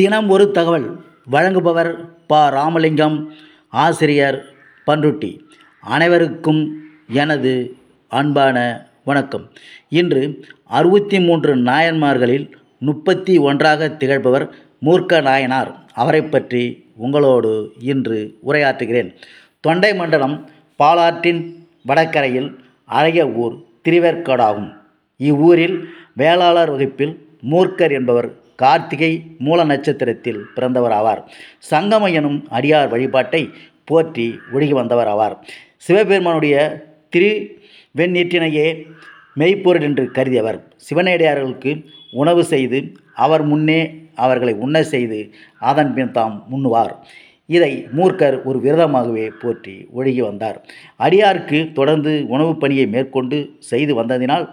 தினம் ஒரு தகவல் வழங்குபவர் ப. ராமலிங்கம் ஆசிரியர் பன்ருட்டி. அனைவருக்கும் எனது அன்பான வணக்கம். இன்று அறுபத்தி மூன்று நாயன்மார்களில் முப்பத்தி ஒன்றாக திகழ்பவர் மூர்க்க நாயனார். அவரை பற்றி உங்களோடு இன்று உரையாற்றுகிறேன். தொண்டை மண்டலம் பாலாற்றின் வடக்கரையில் அழகிய ஊர் திருவேற்காடாகும். இவ்வூரில் வேளாளர் வகுப்பில் மூர்க்கர் என்பவர் கார்த்திகை மூல நட்சத்திரத்தில் பிறந்தவர் ஆவார் சங்கம எனும் அடியார் வழிபாட்டை போற்றி ஒழுகி வந்தவர் ஆவார் சிவபெருமானுடைய திரு வெண்ணீற்றினையே மெய்ப்பொருள் என்று கருதியவர். சிவனேடையார்களுக்கு உணவு செய்து அவர் முன்னே அவர்களை உண்ண செய்து அதன் பின் தாம் உண்ணுவார். இதை மூர்க்கர் ஒரு விரதமாகவே போற்றி ஒழுகி வந்தார். அடியாருக்கு தொடர்ந்து உணவுப் பணியை மேற்கொண்டு செய்து வந்ததினால்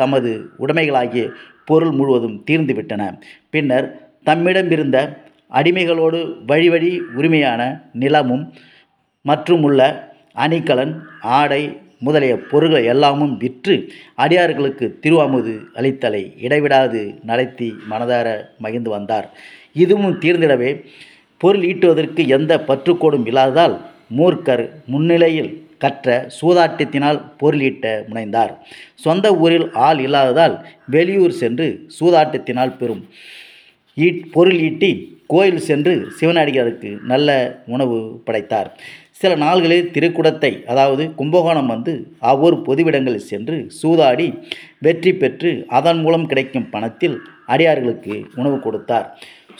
தமது உடைமைகளாகிய பொருள் முழுவதும் தீர்ந்துவிட்டன. பின்னர் தம்மிடமிருந்த அடிமைகளோடு வழி வழி உரிமையான நிலமும் மற்றும் உள்ள அணிகலன் ஆடை முதலிய பொருள்களை எல்லாமும் விற்று அடியார்களுக்கு திருவாமுது அளித்தலை இடைவிடாது நடத்தி மனதார மகிழ்ந்து வந்தார். இதுவும் தீர்ந்திடவே பொருள் ஈட்டுவதற்கு எந்த பற்றுக்கோடும் இல்லாததால் மூர்க்கர் முன்னிலையில் கற்ற சூதாட்டத்தினால் பொருளீட்ட முனைந்தார். சொந்த ஊரில் ஆள் இல்லாததால் வெளியூர் சென்று சூதாட்டத்தினால் பெறும். ஈட் பொருள் ஈட்டி கோயில் சென்று சிவனடிகாருக்கு நல்ல உணவு படைத்தார். சில நாள்களில் திருக்குடத்தை அதாவது கும்பகோணம் வந்து அவ்வொரு பொதுவிடங்களில் சென்று சூதாடி வெற்றி பெற்று அதன் மூலம் கிடைக்கும் பணத்தில் அடியார்களுக்கு உணவு கொடுத்தார்.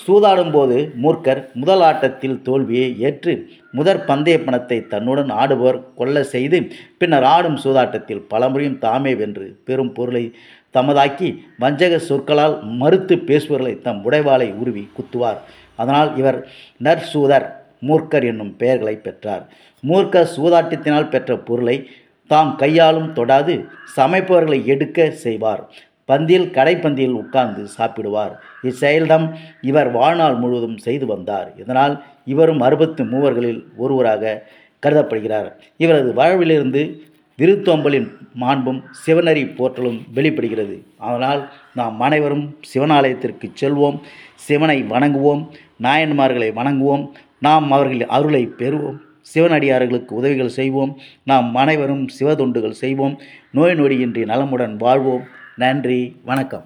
சூதாடும்போது மூர்க்கர் முதல் ஆட்டத்தில் தோல்வியை ஏற்று முதற் பந்தய பணத்தை தன்னுடன் ஆடுபவர் கொள்ள செய்து பின்னர் ஆடும் சூதாட்டத்தில் பலமுறையும் தாமே வென்று பெரும் பொருளை தமதாக்கி வஞ்சக சொற்களால் மறுத்து பேசுபவர்களை தம் உடைவாளை உருவி குத்துவார். அதனால் இவர் நற்சூதர் மூர்க்கர் என்னும் பெயர்களை பெற்றார். மூர்க்கர் சூதாட்டத்தினால் பெற்ற பொருளை தாம் கையாலும் தொடாது சமைப்பவர்களை எடுக்க செய்வார். பந்தியில் கடைப்பந்தியில் உட்கார்ந்து சாப்பிடுவார். இச்செயல்தான் இவர் வாழ்நாள் முழுவதும் செய்து வந்தார். இதனால் இவரும் அறுபத்து மூவர்களில் ஒருவராக கருதப்படுகிறார். இவரது வாழ்விலிருந்து விருத்தோம்பலின் மாண்பும் சிவனரி போற்றலும் வெளிப்படுகிறது. அதனால் நாம் அனைவரும் சிவனாலயத்திற்கு செல்வோம். சிவனை வணங்குவோம். நாயன்மார்களை வணங்குவோம். நாம் அவர்களின் அருளை பெறுவோம். சிவனடியார்களுக்கு உதவிகள் செய்வோம். நாம் அனைவரும் சிவதொண்டுகள் செய்வோம். நோய் நொடியின்றி நலமுடன் வாழ்வோம். நன்றி. வணக்கம்.